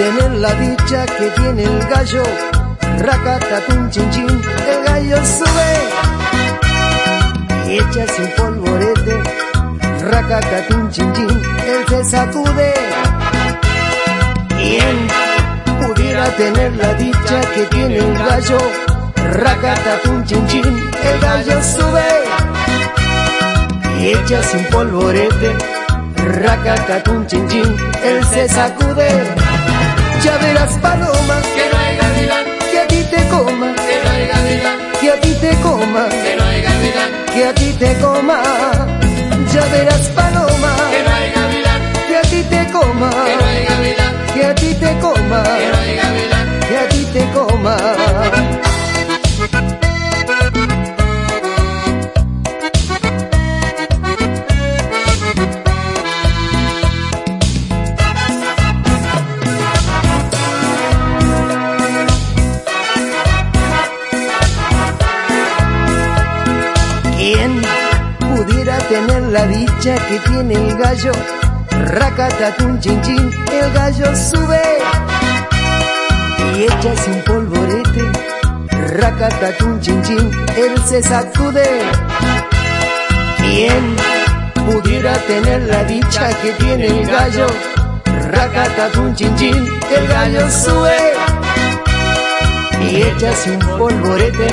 tener la dicha que tiene el gallo. Racatatum chin chin, el gallo sube y echa sin polvorete. Racatatum chin chin, él se sacude. ¿Quién pudiera tener la dicha que tiene el gallo? Racatatum chin chin, el gallo sube y echa sin polvorete. Racatatum chin chin, él se sacude. Ya verás paloma, que no hay gavilán, que a ti te coma, que no hay gavilán, que a ti te coma, que no hay gavilán, que a ti te coma. Ya verás paloma, la dicha que tiene el gallo? Racatatum chin chin, el gallo sube y echa sin polvorete. Racatatum chin chin, él se sacude. ¿Quién pudiera tener la dicha que tiene el gallo? Racatatum chin chin, el gallo sube y echa sin polvorete.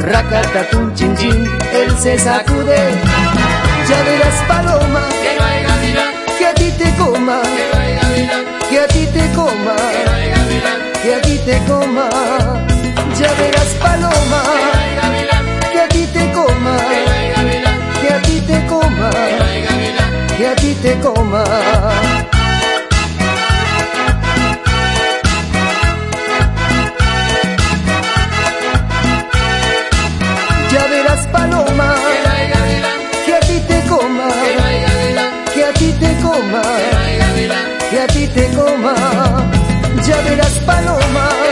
Racatatum chin chin, él se sacude. Ya verás paloma, Que no hay gavilán, que a ti te coma, que no hay gavilán, que a ti te coma, que no hay gavilán, que a ti te coma. Ya verás paloma, que no hay gavilán, que a ti te coma, que no hay gavilán, que a ti te coma, que no hay gavilán. que a ti te coma. te coma, ya verás paloma.